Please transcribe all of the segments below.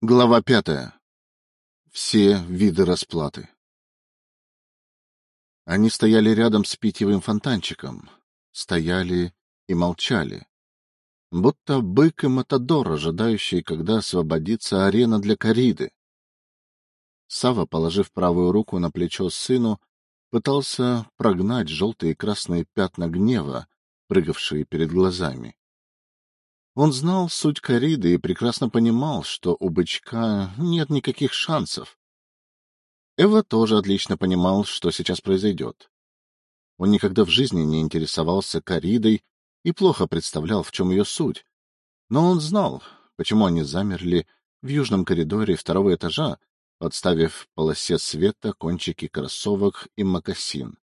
Глава пятая. Все виды расплаты. Они стояли рядом с питьевым фонтанчиком, стояли и молчали, будто бык и матадор, ожидающий, когда освободится арена для кориды. Сава, положив правую руку на плечо сыну, пытался прогнать желтые и красные пятна гнева, прыгавшие перед глазами. Он знал суть кориды и прекрасно понимал, что у бычка нет никаких шансов. Эва тоже отлично понимал, что сейчас произойдет. Он никогда в жизни не интересовался коридой и плохо представлял, в чем ее суть. Но он знал, почему они замерли в южном коридоре второго этажа, подставив полосе света кончики кроссовок и мокасин.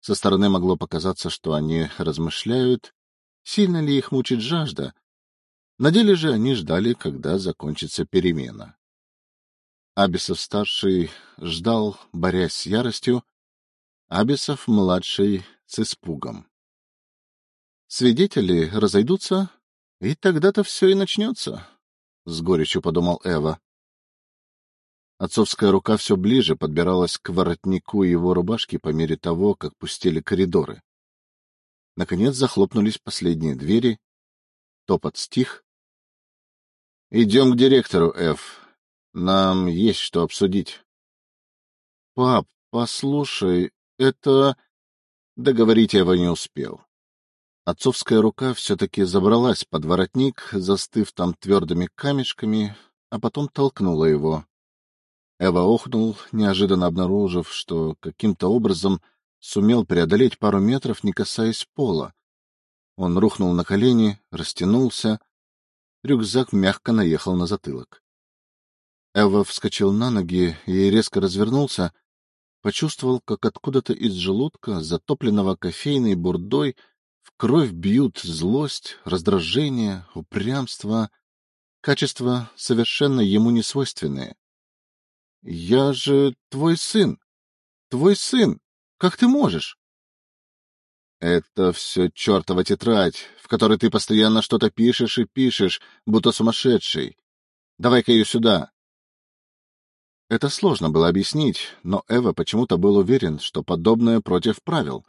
Со стороны могло показаться, что они размышляют сильно ли их мучит жажда. На деле же они ждали, когда закончится перемена. Абисов-старший ждал, борясь с яростью, Абисов-младший с испугом. Свидетели разойдутся, и тогда-то все и начнется, — с горечью подумал Эва. Отцовская рука все ближе подбиралась к воротнику его рубашки по мере того, как пустили коридоры. Наконец захлопнулись последние двери. Топот стих. — Идем к директору, Ф. Нам есть что обсудить. — Пап, послушай, это... Договорить я его не успел. Отцовская рука все-таки забралась под воротник, застыв там твердыми камешками, а потом толкнула его. Эва охнул, неожиданно обнаружив, что каким-то образом сумел преодолеть пару метров, не касаясь пола. Он рухнул на колени, растянулся. Рюкзак мягко наехал на затылок. Эва вскочил на ноги и резко развернулся, почувствовал, как откуда-то из желудка, затопленного кофейной бурдой, в кровь бьют злость, раздражение, упрямство, качества совершенно ему не свойственные. — Я же твой сын! Твой сын! Как ты можешь? — Это все чертова тетрадь, в которой ты постоянно что-то пишешь и пишешь, будто сумасшедший. Давай-ка ее сюда. Это сложно было объяснить, но Эва почему-то был уверен, что подобное против правил.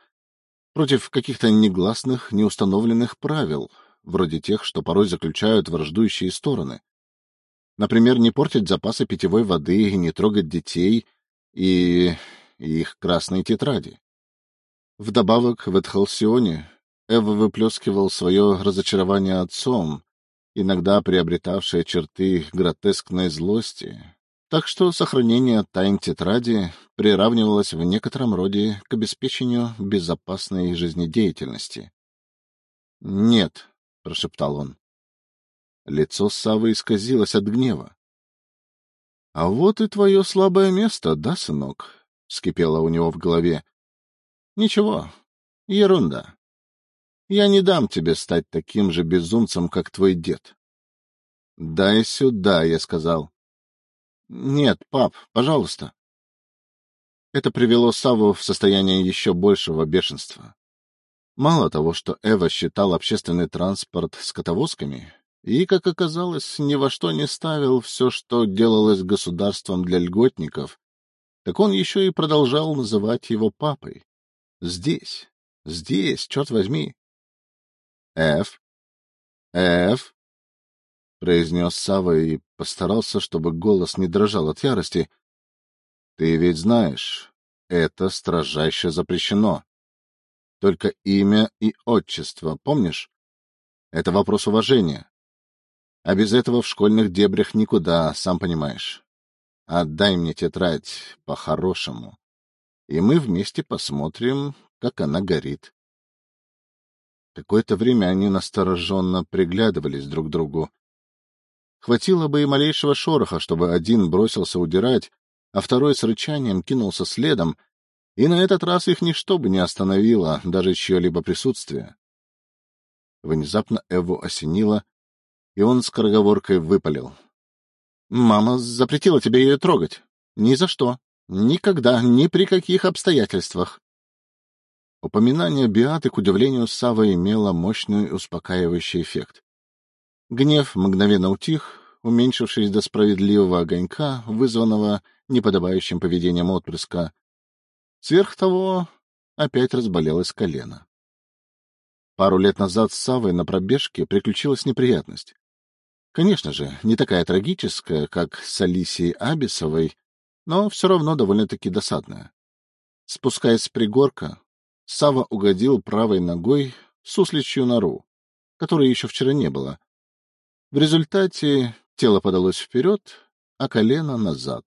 Против каких-то негласных, неустановленных правил, вроде тех, что порой заключают враждующие стороны. Например, не портить запасы питьевой воды и не трогать детей и и их красные тетради. Вдобавок, в Эдхалсионе Эва выплескивал свое разочарование отцом, иногда приобретавшее черты гротескной злости, так что сохранение тайн тетради приравнивалось в некотором роде к обеспечению безопасной жизнедеятельности. — Нет, — прошептал он. Лицо Савы исказилось от гнева. — А вот и твое слабое место, да, сынок? Вскипело у него в голове. — Ничего, ерунда. Я не дам тебе стать таким же безумцем, как твой дед. — Дай сюда, — я сказал. — Нет, пап, пожалуйста. Это привело Саву в состояние еще большего бешенства. Мало того, что Эва считал общественный транспорт скотовозками, и, как оказалось, ни во что не ставил все, что делалось государством для льготников, так он еще и продолжал называть его папой. Здесь, здесь, черт возьми. — Эф, Эф, — произнес Сава и постарался, чтобы голос не дрожал от ярости. — Ты ведь знаешь, это строжайше запрещено. Только имя и отчество, помнишь? Это вопрос уважения. А без этого в школьных дебрях никуда, сам понимаешь. Отдай мне тетрадь по-хорошему, и мы вместе посмотрим, как она горит. Какое-то время они настороженно приглядывались друг к другу. Хватило бы и малейшего шороха, чтобы один бросился удирать, а второй с рычанием кинулся следом, и на этот раз их ничто бы не остановило, даже чье-либо присутствие. Внезапно Эву осенило, и он скороговоркой выпалил. Мама запретила тебе ее трогать. Ни за что. Никогда, ни при каких обстоятельствах. Упоминание Биаты, к удивлению Сава, имело мощный успокаивающий эффект. Гнев мгновенно утих, уменьшившись до справедливого огонька, вызванного неподобающим поведением отпрыска. Сверх того, опять разболелось колено. Пару лет назад с Савой на пробежке приключилась неприятность. Конечно же, не такая трагическая, как с Алисией Абисовой, но все равно довольно-таки досадная. Спускаясь с пригорка, Сава угодил правой ногой в сусличью нору, которой еще вчера не было. В результате тело подалось вперед, а колено — назад.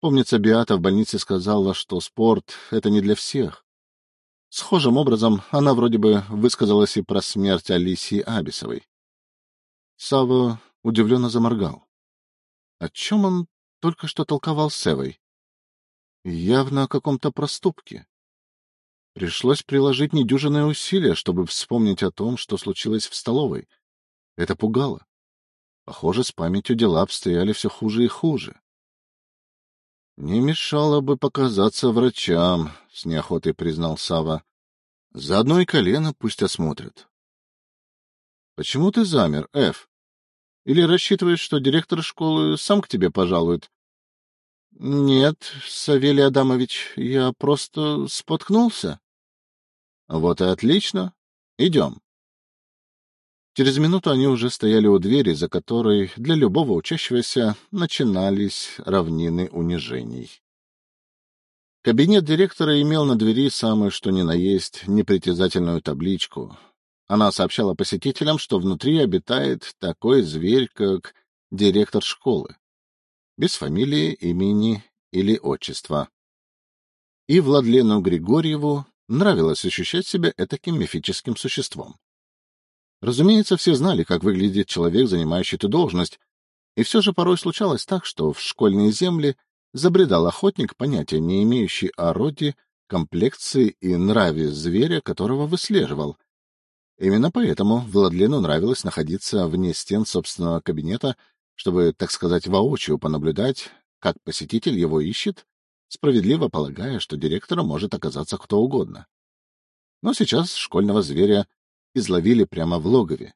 Помнится, Биата в больнице сказала, что спорт — это не для всех. Схожим образом она вроде бы высказалась и про смерть Алисии Абисовой. Сава удивленно заморгал. О чем он только что толковал с Эвой? Явно о каком-то проступке. Пришлось приложить недюжинные усилия, чтобы вспомнить о том, что случилось в столовой. Это пугало. Похоже, с памятью дела обстояли все хуже и хуже. Не мешало бы показаться врачам, — с неохотой признал Сава. Заодно и колено пусть осмотрят. — Почему ты замер, Эф? Или рассчитываешь, что директор школы сам к тебе пожалует? — Нет, Савелий Адамович, я просто споткнулся. — Вот и отлично. Идем. Через минуту они уже стояли у двери, за которой для любого учащегося начинались равнины унижений. Кабинет директора имел на двери самую что ни на есть непритязательную табличку. Она сообщала посетителям, что внутри обитает такой зверь, как директор школы, без фамилии, имени или отчества. И Владлену Григорьеву нравилось ощущать себя этаким мифическим существом. Разумеется, все знали, как выглядит человек, занимающий эту должность, и все же порой случалось так, что в школьные земли забредал охотник, понятия не имеющий о роде, комплекции и нраве зверя, которого выслеживал. Именно поэтому Владлену нравилось находиться вне стен собственного кабинета, чтобы, так сказать, воочию понаблюдать, как посетитель его ищет, справедливо полагая, что директором может оказаться кто угодно. Но сейчас школьного зверя изловили прямо в логове.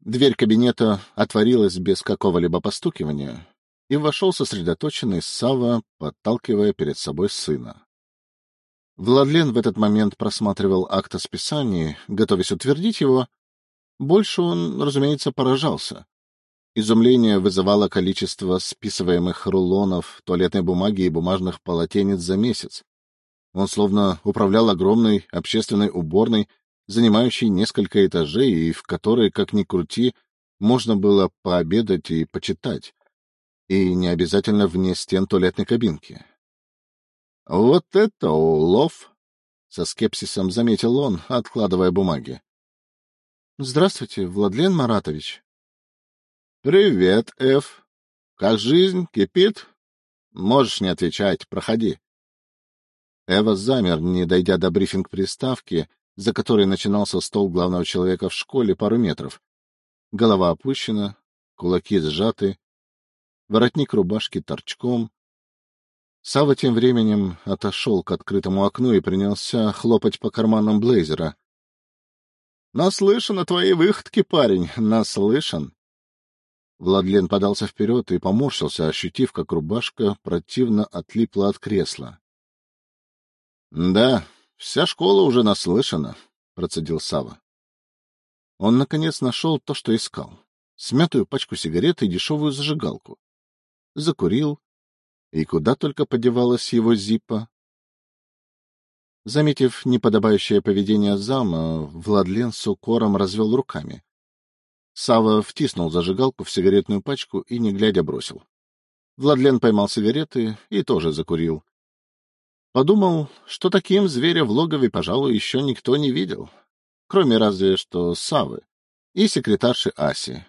Дверь кабинета отворилась без какого-либо постукивания, и вошел сосредоточенный Сава, подталкивая перед собой сына. Владлен в этот момент просматривал акт о списании, готовясь утвердить его. Больше он, разумеется, поражался. Изумление вызывало количество списываемых рулонов, туалетной бумаги и бумажных полотенец за месяц. Он словно управлял огромной общественной уборной, занимающей несколько этажей и в которой, как ни крути, можно было пообедать и почитать. И не обязательно вне стен туалетной кабинки. — Вот это улов! — со скепсисом заметил он, откладывая бумаги. — Здравствуйте, Владлен Маратович. — Привет, Эф. Как жизнь? Кипит? Можешь не отвечать, проходи. Эва замер, не дойдя до брифинг-приставки, за которой начинался стол главного человека в школе пару метров. Голова опущена, кулаки сжаты, воротник рубашки торчком. Сава тем временем отошел к открытому окну и принялся хлопать по карманам блейзера. — Наслышан о твоей выходке, парень, наслышан. Владлен подался вперед и поморщился, ощутив, как рубашка противно отлипла от кресла. — Да, Вся школа уже наслышана, — процедил Сава. Он, наконец, нашел то, что искал. Смятую пачку сигарет и дешевую зажигалку. Закурил. И куда только подевалась его зипа. Заметив неподобающее поведение зама, Владлен с укором развел руками. Сава втиснул зажигалку в сигаретную пачку и, не глядя, бросил. Владлен поймал сигареты и тоже закурил. Подумал, что таким зверя в логове, пожалуй, еще никто не видел, кроме разве что Савы и секретарши Аси,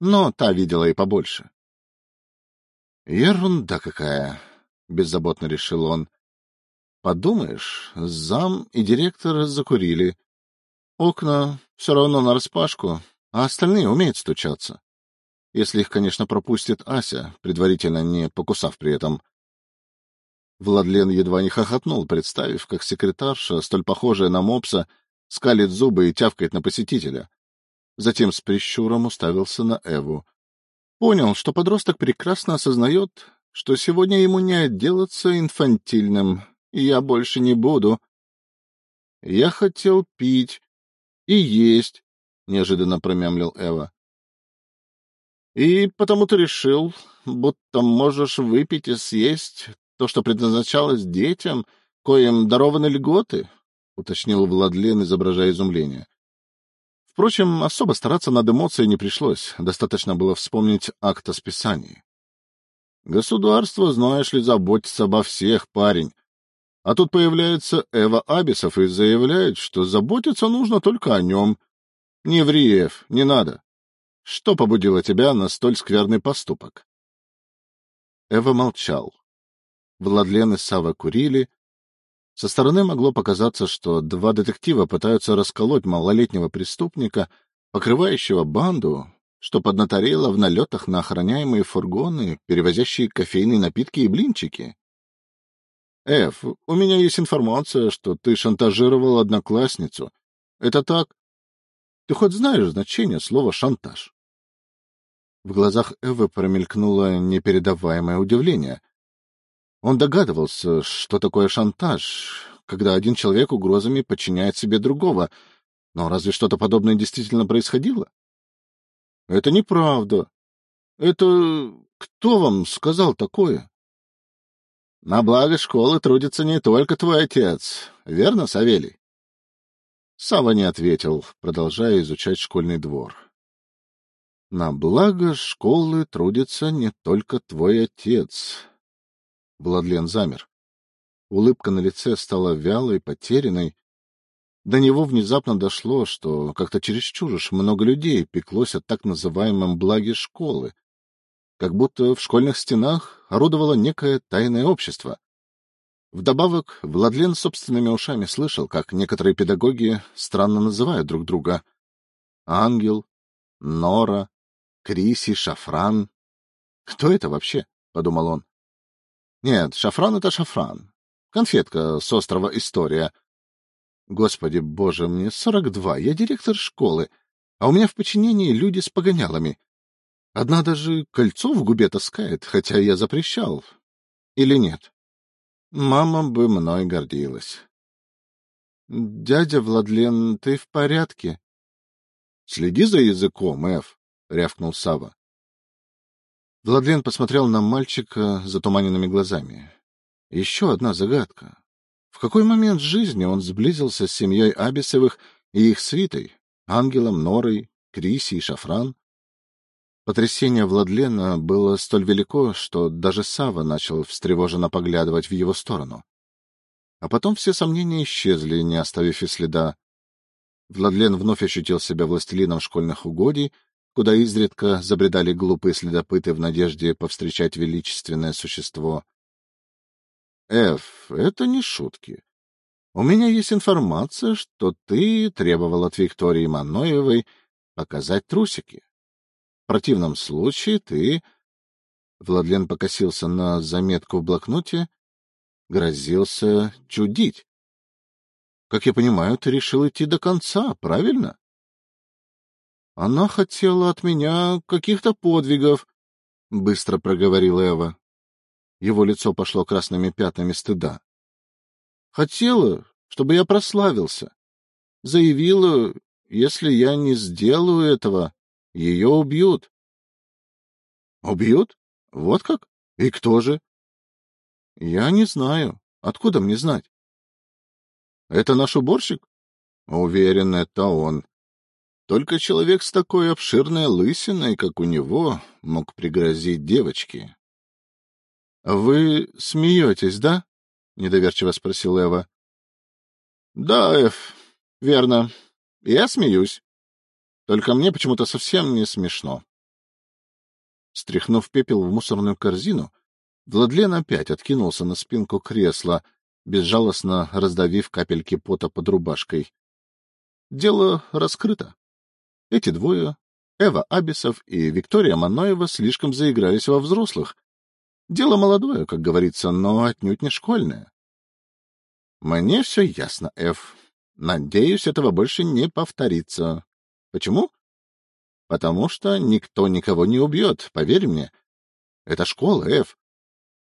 но та видела и побольше. «Ерунда какая!» — беззаботно решил он. «Подумаешь, зам и директор закурили. Окна все равно нараспашку, а остальные умеют стучаться. Если их, конечно, пропустит Ася, предварительно не покусав при этом. Владлен едва не хохотнул, представив, как секретарша, столь похожая на мопса, скалит зубы и тявкает на посетителя. Затем с прищуром уставился на Эву, понял, что подросток прекрасно осознает, что сегодня ему не отделаться инфантильным, и я больше не буду. Я хотел пить и есть, — неожиданно промямлил Эва. И потому ты решил, будто можешь выпить и съесть то, что предназначалось детям, коим дарованы льготы, — уточнил Владлен, изображая изумление. Впрочем, особо стараться над эмоцией не пришлось, достаточно было вспомнить акт о списании. Государство, знаешь ли, заботится обо всех, парень. А тут появляется Эва Абисов и заявляет, что заботиться нужно только о нем. Не ври, Эв, не надо. Что побудило тебя на столь скверный поступок? Эва молчал. Владлен и Сава курили. Со стороны могло показаться, что два детектива пытаются расколоть малолетнего преступника, покрывающего банду, что поднаторело в налетах на охраняемые фургоны, перевозящие кофейные напитки и блинчики. — Эф, у меня есть информация, что ты шантажировал одноклассницу. Это так? Ты хоть знаешь значение слова «шантаж»? В глазах Эвы промелькнуло непередаваемое удивление. Он догадывался, что такое шантаж, когда один человек угрозами подчиняет себе другого. Но разве что-то подобное действительно происходило? — Это неправда. Это кто вам сказал такое? — На благо школы трудится не только твой отец, верно, Савелий? Сава не ответил, продолжая изучать школьный двор. На благо школы трудится не только твой отец. Владлен замер. Улыбка на лице стала вялой, потерянной. До него внезапно дошло, что как-то чересчур уж много людей пеклось о так называемом благе школы, как будто в школьных стенах орудовало некое тайное общество. Вдобавок, Владлен собственными ушами слышал, как некоторые педагоги странно называют друг друга. Ангел, Нора, Криси, Шафран. Кто это вообще? — подумал он. Нет, Шафран — это Шафран. Конфетка с острова История. Господи боже, мне сорок два, я директор школы, а у меня в подчинении люди с погонялами. Одна даже кольцо в губе таскает, хотя я запрещал. Или нет? Мама бы мной гордилась. — Дядя Владлен, ты в порядке? — Следи за языком, Эф. — рявкнул Сава. Владлен посмотрел на мальчика затуманенными глазами. Еще одна загадка. В какой момент жизни он сблизился с семьей Абисовых и их свитой, Ангелом, Норой, Криси и Шафран? Потрясение Владлена было столь велико, что даже Сава начал встревоженно поглядывать в его сторону. А потом все сомнения исчезли, не оставив и следа. Владлен вновь ощутил себя властелином школьных угодий, куда изредка забредали глупые следопыты в надежде повстречать величественное существо. — Эф, это не шутки. У меня есть информация, что ты требовал от Виктории Маноевой показать трусики. В противном случае ты... Владлен покосился на заметку в блокноте, грозился чудить. Как я понимаю, ты решил идти до конца, правильно? Она хотела от меня каких-то подвигов, — быстро проговорил Эва. Его лицо пошло красными пятнами стыда. Хотела, чтобы я прославился. Заявила, если я не сделаю этого, ее убьют. — Убьют? Вот как? И кто же? — Я не знаю. Откуда мне знать? — Это наш уборщик? — Уверен, это он. Только человек с такой обширной лысиной, как у него, мог пригрозить девочке. — Вы смеетесь, да? — недоверчиво спросил Эва. — Да, Эв, верно. Я смеюсь. Только мне почему-то совсем не смешно. Стряхнув пепел в мусорную корзину, Владлен опять откинулся на спинку кресла, безжалостно раздавив капельки пота под рубашкой. Дело раскрыто. Эти двое, Эва Абисов и Виктория Маноева, слишком заигрались во взрослых. Дело молодое, как говорится, но отнюдь не школьное. Мне все ясно, Эв. Надеюсь, этого больше не повторится. Почему? потому что никто никого не убьет, поверь мне. Это школа, Эф.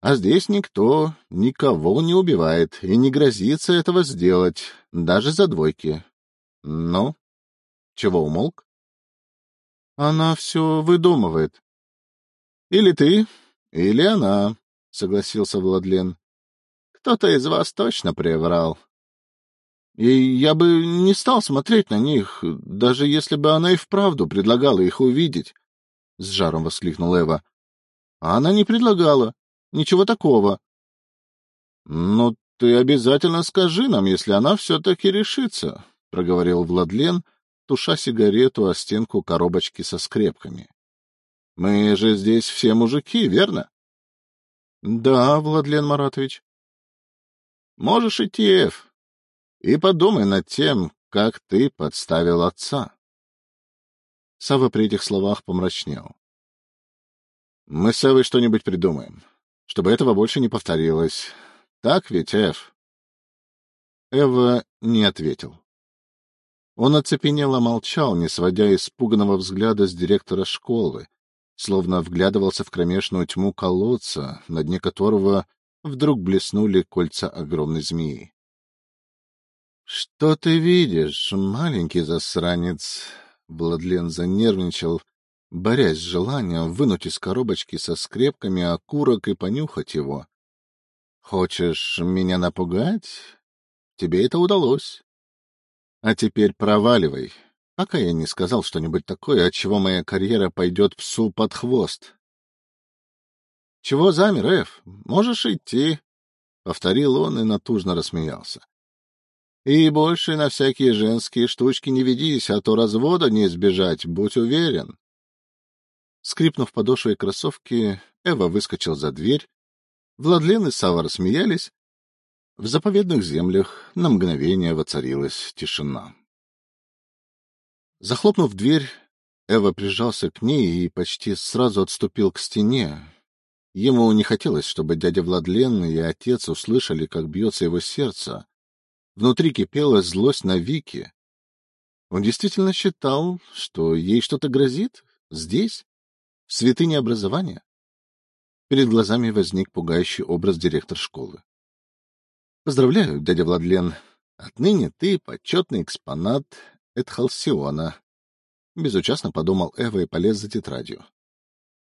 А здесь никто никого не убивает и не грозится этого сделать, даже за двойки. Ну, чего умолк? Она все выдумывает. Или ты, или она, — согласился Владлен. Кто-то из вас точно приврал. И я бы не стал смотреть на них, даже если бы она и вправду предлагала их увидеть, — с жаром воскликнул Эва. А она не предлагала. Ничего такого. — Ну, ты обязательно скажи нам, если она все-таки решится, — проговорил Владлен, туша сигарету о стенку коробочки со скрепками. — Мы же здесь все мужики, верно? — Да, Владлен Маратович. — Можешь идти, Эф, и подумай над тем, как ты подставил отца. Сава при этих словах помрачнел. — Мы с Эвой что-нибудь придумаем, чтобы этого больше не повторилось. Так ведь, Эв? Эва не ответил. Он оцепенело молчал, не сводя испуганного взгляда с директора школы, словно вглядывался в кромешную тьму колодца, на дне которого вдруг блеснули кольца огромной змеи. — Что ты видишь, маленький засранец? Владлен занервничал, борясь с желанием вынуть из коробочки со скрепками окурок и понюхать его. — Хочешь меня напугать? Тебе это удалось. А теперь проваливай, пока я не сказал что-нибудь такое, от чего моя карьера пойдет псу под хвост. — Чего замер, Эф? Можешь идти, — повторил он и натужно рассмеялся. И больше на всякие женские штучки не ведись, а то развода не избежать, будь уверен. Скрипнув подошвой кроссовки, Эва выскочил за дверь. Владлен и Сава рассмеялись. В заповедных землях на мгновение воцарилась тишина. Захлопнув дверь, Эва прижался к ней и почти сразу отступил к стене. Ему не хотелось, чтобы дядя Владлен и отец услышали, как бьется его сердце, Внутри кипела злость на Вики. Он действительно считал, что ей что-то грозит здесь, в святыне образования. Перед глазами возник пугающий образ директор школы. — Поздравляю, дядя Владлен. Отныне ты почетный экспонат Эдхалсиона. Безучастно подумал Эва и полез за тетрадью.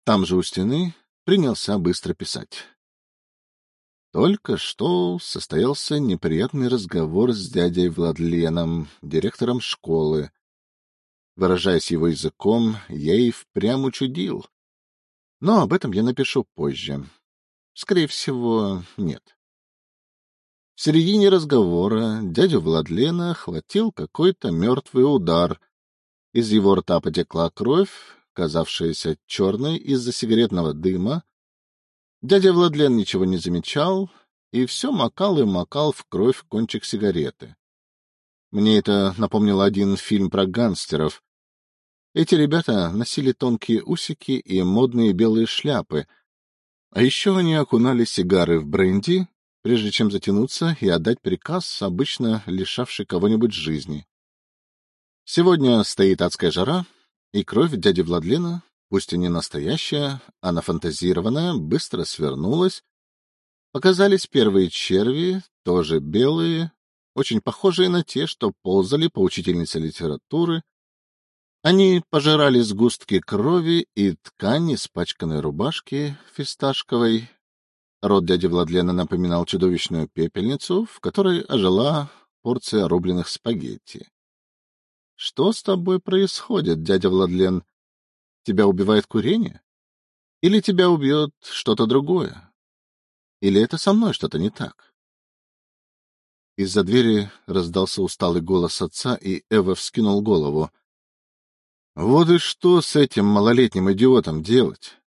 Там же у стены принялся быстро писать. Только что состоялся неприятный разговор с дядей Владленом, директором школы. Выражаясь его языком, я и впрямь учудил. Но об этом я напишу позже. Скорее всего, нет. В середине разговора дядю Владлена хватил какой-то мертвый удар. Из его рта потекла кровь, казавшаяся черной из-за сигаретного дыма, Дядя Владлен ничего не замечал и все макал и макал в кровь кончик сигареты. Мне это напомнило один фильм про гангстеров. Эти ребята носили тонкие усики и модные белые шляпы, а еще они окунали сигары в бренди, прежде чем затянуться и отдать приказ, обычно лишавший кого-нибудь жизни. Сегодня стоит адская жара, и кровь дяди Владлена пусть и не настоящая, а нафантазированная, быстро свернулась. Показались первые черви, тоже белые, очень похожие на те, что ползали по учительнице литературы. Они пожирали сгустки крови и ткани испачканной рубашки фисташковой. Рот дяди Владлена напоминал чудовищную пепельницу, в которой ожила порция рубленых спагетти. — Что с тобой происходит, дядя Владлен? Тебя убивает курение? Или тебя убьет что-то другое? Или это со мной что-то не так? Из-за двери раздался усталый голос отца, и Эва вскинул голову. Вот и что с этим малолетним идиотом делать?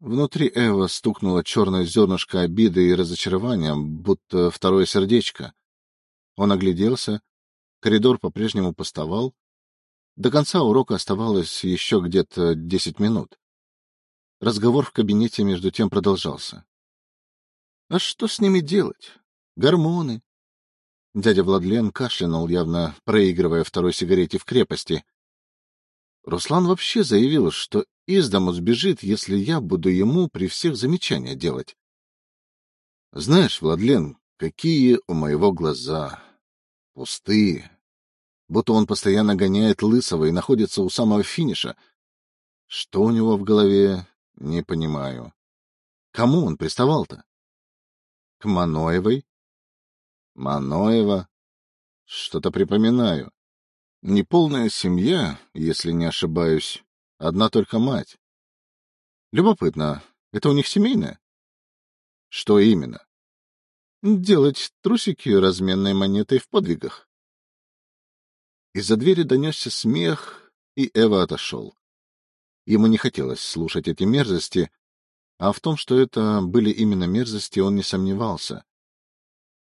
Внутри Эва стукнуло черное зернышко обиды и разочарования, будто второе сердечко. Он огляделся. Коридор по-прежнему пустовал. До конца урока оставалось еще где-то десять минут. Разговор в кабинете между тем продолжался. — А что с ними делать? Гормоны. Дядя Владлен кашлянул, явно проигрывая второй сигарете в крепости. Руслан вообще заявил, что из дому сбежит, если я буду ему при всех замечания делать. Знаешь, Владлен, какие у моего глаза пустые, будто он постоянно гоняет Лысого и находится у самого финиша. Что у него в голове, не понимаю. Кому он приставал-то? К Маноевой? Маноева? Что-то припоминаю. Неполная семья, если не ошибаюсь, одна только мать. Любопытно, это у них семейное? Что именно? Делать трусики разменной монетой в подвигах. Из-за двери донесся смех, и Эва отошел. Ему не хотелось слушать эти мерзости, а в том, что это были именно мерзости, он не сомневался.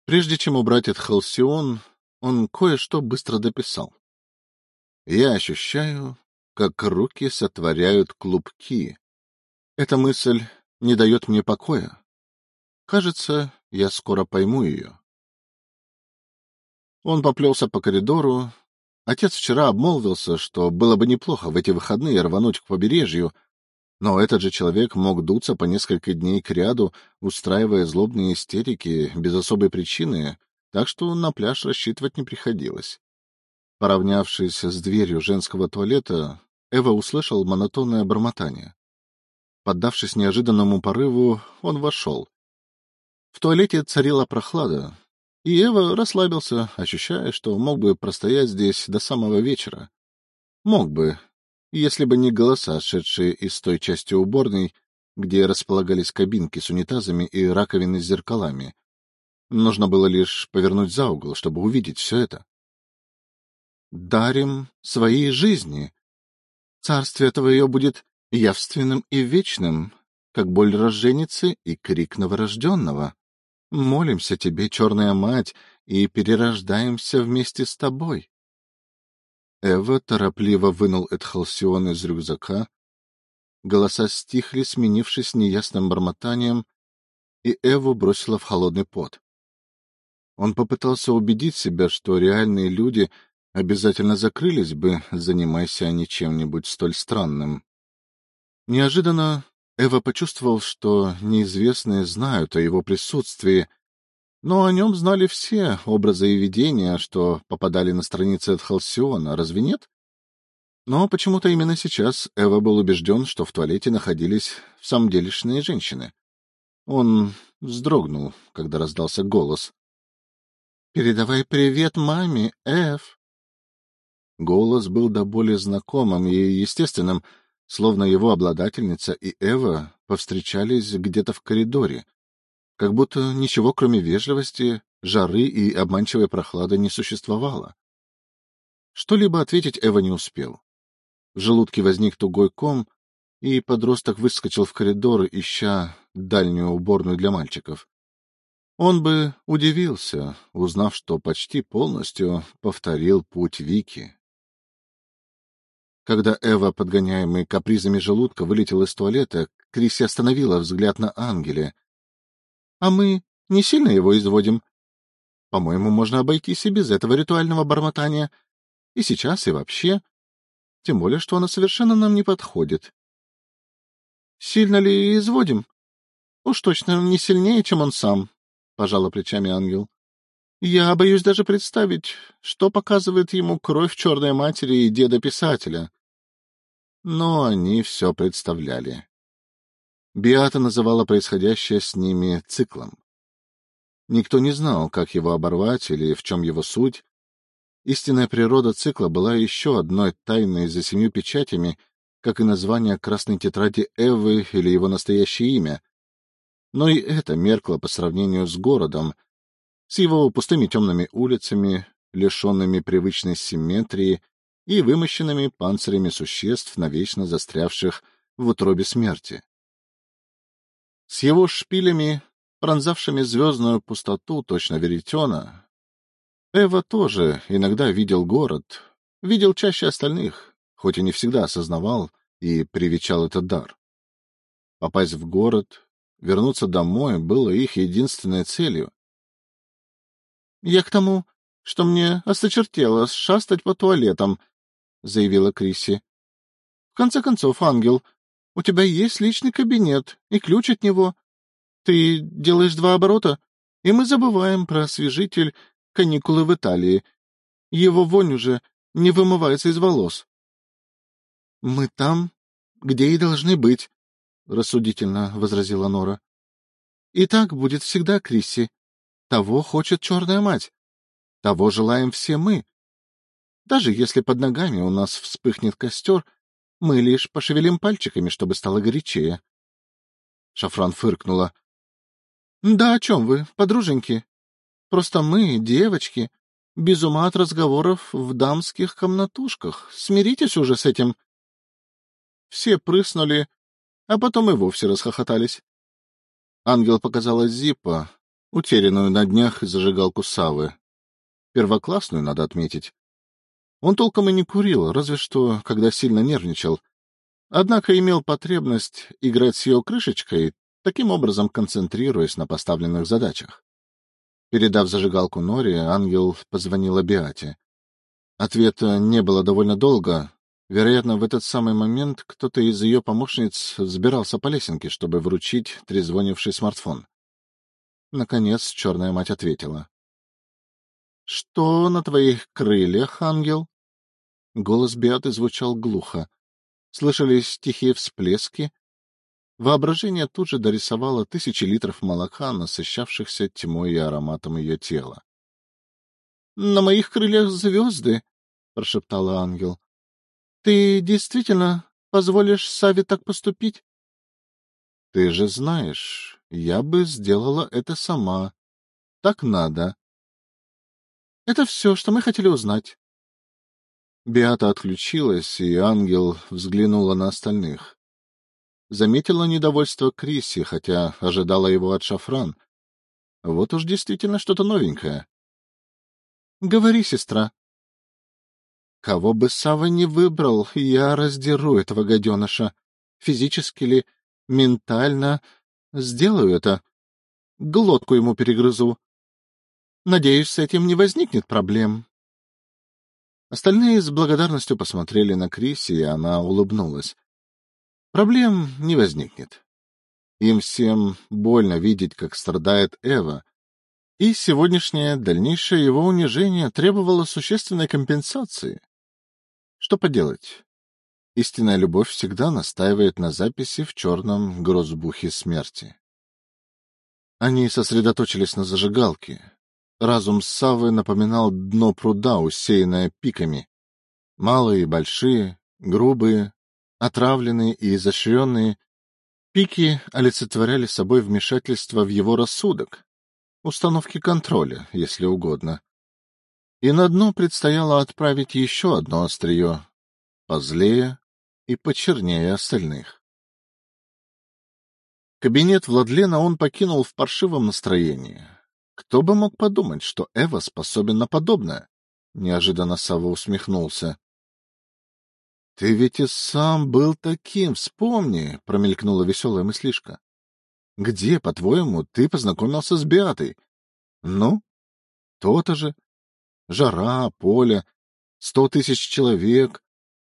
Прежде чем убрать этот халсион, он кое-что быстро дописал. Я ощущаю, как руки сотворяют клубки. Эта мысль не дает мне покоя. Кажется, я скоро пойму ее. Он поплелся по коридору. Отец вчера обмолвился, что было бы неплохо в эти выходные рвануть к побережью, но этот же человек мог дуться по несколько дней к ряду, устраивая злобные истерики без особой причины, так что на пляж рассчитывать не приходилось. Поравнявшись с дверью женского туалета, Эва услышал монотонное бормотание. Поддавшись неожиданному порыву, он вошел. В туалете царила прохлада, и Эва расслабился, ощущая, что мог бы простоять здесь до самого вечера. Мог бы, если бы не голоса, шедшие из той части уборной, где располагались кабинки с унитазами и раковины с зеркалами. Нужно было лишь повернуть за угол, чтобы увидеть все это дарим своей жизни. Царствие твое будет явственным и вечным, как боль роженицы и крик новорожденного. Молимся тебе, черная мать, и перерождаемся вместе с тобой. Эва торопливо вынул Эдхалсион из рюкзака. Голоса стихли, сменившись неясным бормотанием, и Эву бросила в холодный пот. Он попытался убедить себя, что реальные люди обязательно закрылись бы, занимайся они чем-нибудь столь странным. Неожиданно Эва почувствовал, что неизвестные знают о его присутствии, но о нем знали все образы и видения, что попадали на страницы от Халсиона, разве нет? Но почему-то именно сейчас Эва был убежден, что в туалете находились в самом делешные женщины. Он вздрогнул, когда раздался голос. — Передавай привет маме, Эв. Голос был до боли знакомым и естественным, словно его обладательница и Эва повстречались где-то в коридоре, как будто ничего, кроме вежливости, жары и обманчивой прохлады не существовало. Что-либо ответить Эва не успел. В желудке возник тугой ком, и подросток выскочил в коридор, ища дальнюю уборную для мальчиков. Он бы удивился, узнав, что почти полностью повторил путь Вики. Когда Эва, подгоняемый капризами желудка, вылетел из туалета, Криси остановила взгляд на Ангеле. — А мы не сильно его изводим? По-моему, можно обойтись и без этого ритуального бормотания. И сейчас, и вообще. Тем более, что оно совершенно нам не подходит. — Сильно ли изводим? — Уж точно не сильнее, чем он сам, — пожала плечами ангел. — Я боюсь даже представить, что показывает ему кровь черной матери и деда-писателя но они все представляли. Биата называла происходящее с ними циклом. Никто не знал, как его оборвать или в чем его суть. Истинная природа цикла была еще одной тайной за семью печатями, как и название красной тетради Эвы или его настоящее имя. Но и это меркло по сравнению с городом, с его пустыми темными улицами, лишенными привычной симметрии и вымощенными панцирями существ, навечно застрявших в утробе смерти. С его шпилями, пронзавшими звездную пустоту, точно веретена, Эва тоже иногда видел город, видел чаще остальных, хоть и не всегда осознавал и привечал этот дар. Попасть в город, вернуться домой было их единственной целью. — Я к тому, что мне осточертело шастать по туалетам, — заявила Криси. конце концов, ангел, у тебя есть личный кабинет и ключ от него. Ты делаешь два оборота, и мы забываем про освежитель каникулы в Италии. Его вонь уже не вымывается из волос. — Мы там, где и должны быть, — рассудительно возразила Нора. — И так будет всегда, Крисси. Того хочет черная мать. Того желаем все мы. Даже если под ногами у нас вспыхнет костер, мы лишь пошевелим пальчиками, чтобы стало горячее. Шафран фыркнула. — Да о чем вы, подруженьки? Просто мы, девочки, без ума от разговоров в дамских комнатушках. Смиритесь уже с этим. Все прыснули, а потом и вовсе расхохотались. Ангел показала Зиппа, утерянную на днях зажигалку Савы. Первоклассную, надо отметить. Он толком и не курил, разве что, когда сильно нервничал. Однако имел потребность играть с ее крышечкой, таким образом концентрируясь на поставленных задачах. Передав зажигалку Нори, ангел позвонила Биате. Ответа не было довольно долго. Вероятно, в этот самый момент кто-то из ее помощниц взбирался по лесенке, чтобы вручить трезвонивший смартфон. Наконец черная мать ответила. — Что на твоих крыльях, ангел? Голос Биаты звучал глухо. Слышались тихие всплески. Воображение тут же дорисовало тысячи литров молока, насыщавшихся тьмой и ароматом ее тела. — На моих крыльях звезды, — прошептала ангел. — Ты действительно позволишь Саве так поступить? — Ты же знаешь, я бы сделала это сама. Так надо. — Это все, что мы хотели узнать. Биата отключилась, и ангел взглянула на остальных. Заметила недовольство Криси, хотя ожидала его от Шафран. Вот уж действительно что-то новенькое. — Говори, сестра. — Кого бы Сава не выбрал, я раздеру этого гаденыша. Физически ли, ментально, сделаю это. Глотку ему перегрызу. Надеюсь, с этим не возникнет проблем. Остальные с благодарностью посмотрели на Криси, и она улыбнулась. Проблем не возникнет. Им всем больно видеть, как страдает Эва, и сегодняшнее дальнейшее его унижение требовало существенной компенсации. Что поделать? Истинная любовь всегда настаивает на записи в черном грозбухе смерти. Они сосредоточились на зажигалке, Разум Савы напоминал дно пруда, усеянное пиками. Малые и большие, грубые, отравленные и изощренные. Пики олицетворяли собой вмешательство в его рассудок, установки контроля, если угодно. И на дно предстояло отправить еще одно острие, позлее и почернее остальных. Кабинет Владлена он покинул в паршивом настроении. Кто бы мог подумать, что Эва способен на подобное? Неожиданно Сава усмехнулся. — Ты ведь и сам был таким, вспомни, — промелькнула веселая мыслишка. — Где, по-твоему, ты познакомился с Беатой? — Ну, то-то же. Жара, поле, сто тысяч человек,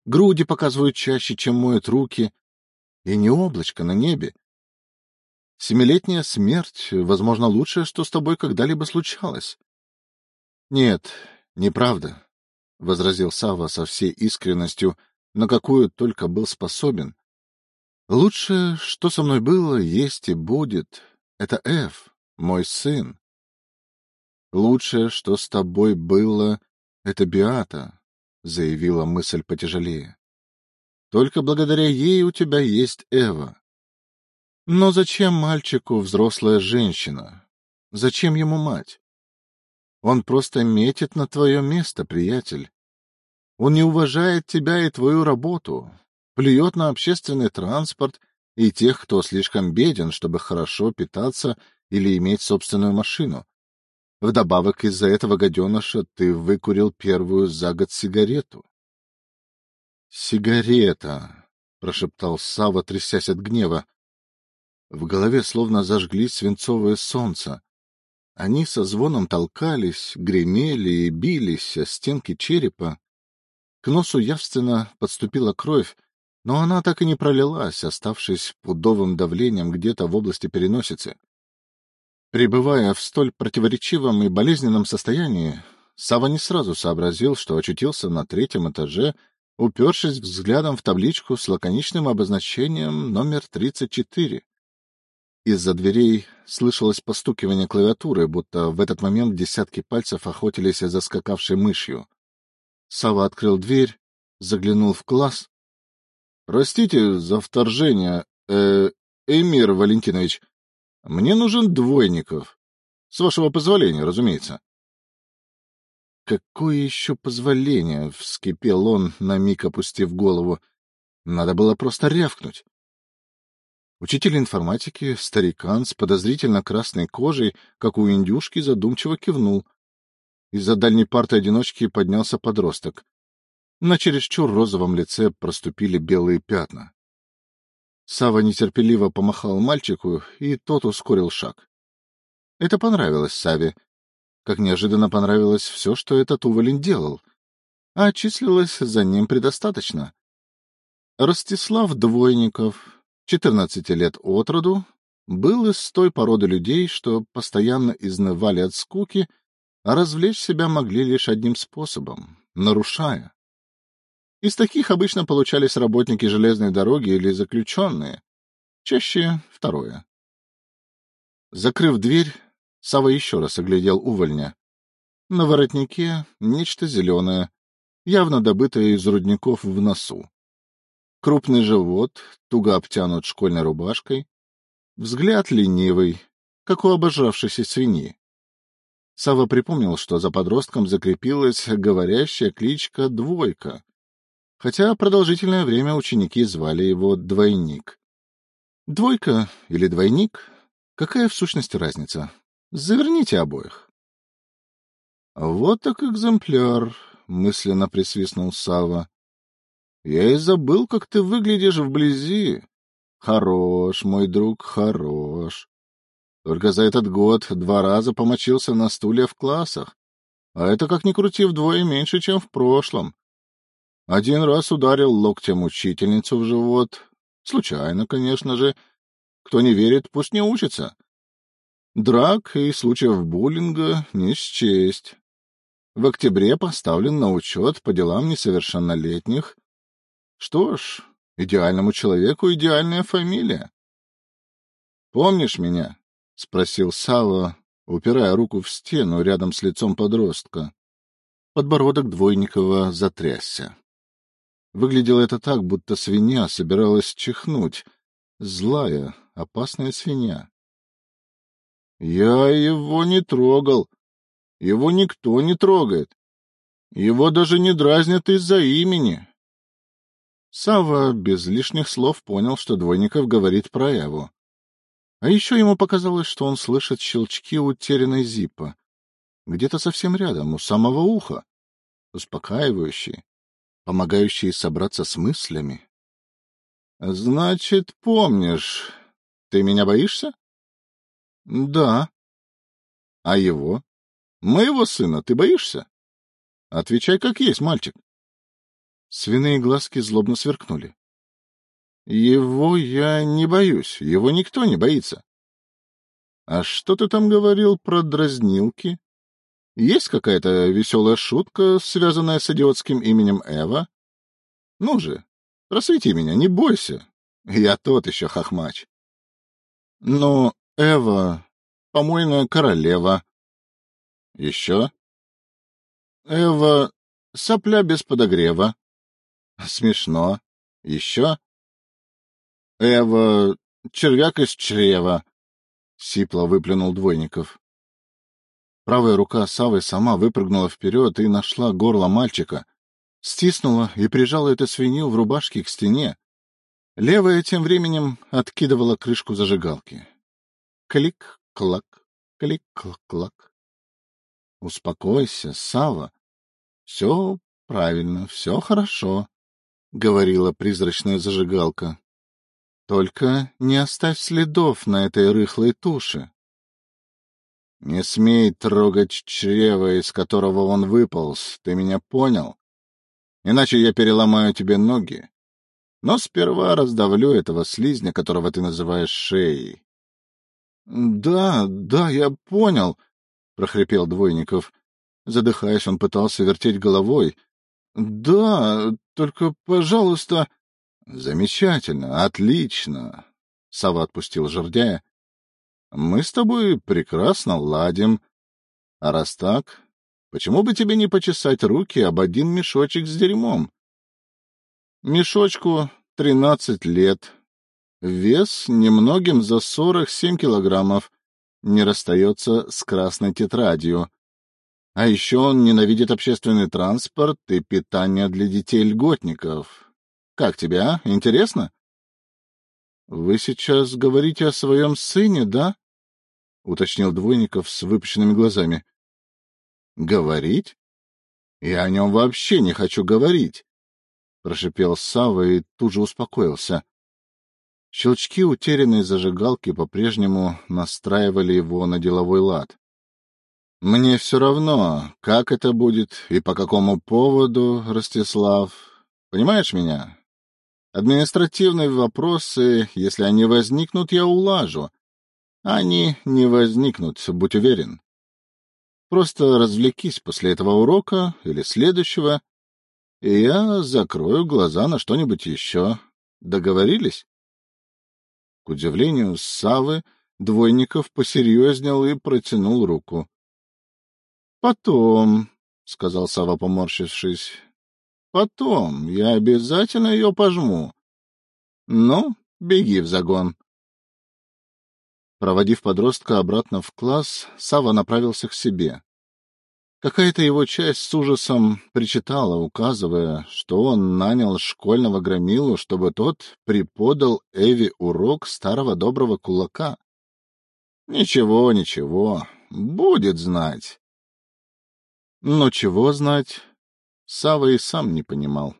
груди показывают чаще, чем моют руки, и не облачко на небе. Семилетняя смерть, возможно, лучшее, что с тобой когда-либо случалось. — Нет, неправда, — возразил Сава со всей искренностью, на какую только был способен. — Лучшее, что со мной было, есть и будет, — это Эф, мой сын. Лучшее, что с тобой было, — это Биата, — заявила мысль потяжелее. Только благодаря ей у тебя есть Эва. Но зачем мальчику взрослая женщина? Зачем ему мать? Он просто метит на твое место, приятель. Он не уважает тебя и твою работу, плюет на общественный транспорт и тех, кто слишком беден, чтобы хорошо питаться или иметь собственную машину. Вдобавок из-за этого гаденыша ты выкурил первую за год сигарету. — Сигарета, — прошептал Сава, трясясь от гнева. В голове словно зажгли свинцовое солнце. Они со звоном толкались, гремели и бились о стенки черепа. К носу явственно подступила кровь, но она так и не пролилась, оставшись пудовым давлением где-то в области переносицы. Пребывая в столь противоречивом и болезненном состоянии, Сава не сразу сообразил, что очутился на третьем этаже, упершись взглядом в табличку с лаконичным обозначением номер 34. Из-за дверей слышалось постукивание клавиатуры, будто в этот момент десятки пальцев охотились за скакавшей мышью. Сава открыл дверь, заглянул в класс. — Простите за вторжение, э, Эмир Валентинович. Мне нужен Двойников. С вашего позволения, разумеется. Какое еще позволение? — вскипел он, на миг опустив голову. Надо было просто рявкнуть. Учитель информатики, старикан с подозрительно красной кожей, как у индюшки, задумчиво кивнул. Из-за дальней парты одиночки поднялся подросток. На чересчур розовом лице проступили белые пятна. Сава нетерпеливо помахал мальчику, и тот ускорил шаг. Это понравилось Саве, как неожиданно понравилось все, что этот уволень делал, а числилось за ним предостаточно. Ростислав Двойников, четырнадцати лет от роду, был из той породы людей, что постоянно изнывали от скуки, а развлечь себя могли лишь одним способом — нарушая. Из таких обычно получались работники железной дороги или заключенные, чаще второе. Закрыв дверь, Сава еще раз оглядел увольня. На воротнике нечто зеленое, явно добытое из рудников в носу. Крупный живот, туго обтянут школьной рубашкой, взгляд ленивый, как у обожравшейся свиньи. Сава припомнил, что за подростком закрепилась говорящая кличка «двойка», хотя продолжительное время ученики звали его «двойник». Двойка или двойник — какая в сущности разница? Заверните обоих. — Вот так экземпляр, — мысленно присвистнул Сава. Я и забыл, как ты выглядишь вблизи. Хорош, мой друг, хорош. Только за этот год два раза помочился на стуле в классах. А это, как ни крути, вдвое меньше, чем в прошлом. Один раз ударил локтем учительницу в живот. Случайно, конечно же. Кто не верит, пусть не учится. Драк и случаев буллинга не счесть. В октябре поставлен на учет по делам несовершеннолетних. Что ж, идеальному человеку идеальная фамилия. — Помнишь меня? — спросил Сава, упирая руку в стену рядом с лицом подростка. Подбородок Двойникова затрясся. Выглядело это так, будто свинья собиралась чихнуть. Злая, опасная свинья. Я его не трогал. Его никто не трогает. Его даже не дразнят из-за имени. Сава без лишних слов понял, что Двойников говорит про Эву. А еще ему показалось, что он слышит щелчки утерянной зипа. Где-то совсем рядом, у самого уха. Успокаивающие, помогающие собраться с мыслями. — Значит, помнишь. Ты меня боишься? — Да. — А его? Моего сына ты боишься? Отвечай как есть, мальчик. Свиные глазки злобно сверкнули. — Его я не боюсь, его никто не боится. — А что ты там говорил про дразнилки? Есть какая-то веселая шутка, связанная с идиотским именем Эва? Ну же, просвети меня, не бойся. Я тот еще хохмач. — Ну, Эва, помойная королева. — Еще? — Эва, сопля без подогрева. — Смешно. Еще? — Эва, червяк из чрева. — сипло выплюнул Двойников. Правая рука Савы сама выпрыгнула вперед и нашла горло мальчика, стиснула и прижала эту свинью в рубашке к стене. Левая тем временем откидывала крышку зажигалки. Клик-клак, клик-клак. — Успокойся, Сава. Все правильно, все хорошо, — говорила призрачная зажигалка. — Только не оставь следов на этой рыхлой туше. — Не смей трогать чрево, из которого он выполз, ты меня понял? Иначе я переломаю тебе ноги. Но сперва раздавлю этого слизня, которого ты называешь шеей. — Да, да, я понял, — прохрипел Двойников. Задыхаясь, он пытался вертеть головой. — Да, только, пожалуйста... — Замечательно, отлично. Сава отпустил жердяя. — Мы с тобой прекрасно ладим. А раз так, почему бы тебе не почесать руки об один мешочек с дерьмом? Мешочку тринадцать лет. Вес немногим за сорок семь килограммов. Не расстается с красной тетрадью. А еще он ненавидит общественный транспорт и питание для детей-льготников. Как тебе, а? Интересно? — Вы сейчас говорите о своем сыне, да? — уточнил Двойников с выпущенными глазами. — Говорить? Я о нем вообще не хочу говорить. — прошипел Сава и тут же успокоился. Щелчки утерянной зажигалки по-прежнему настраивали его на деловой лад. — Мне все равно, как это будет и по какому поводу, Ростислав. Понимаешь меня? Административные вопросы, если они возникнут, я улажу. Они не возникнут, будь уверен. Просто развлекись после этого урока или следующего, и я закрою глаза на что-нибудь еще. Договорились? К удивлению Савы, Двойников посерьезнел и протянул руку. — Потом, — сказал Сава, поморщившись, — потом я обязательно ее пожму. Ну, беги в загон. Проводив подростка обратно в класс, Сава направился к себе. Какая-то его часть с ужасом причитала, указывая, что он нанял школьного громилу, чтобы тот преподал Эви урок старого доброго кулака. Ничего, ничего, будет знать. Но чего знать, Сава и сам не понимал.